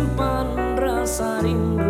simpan rasa rindu.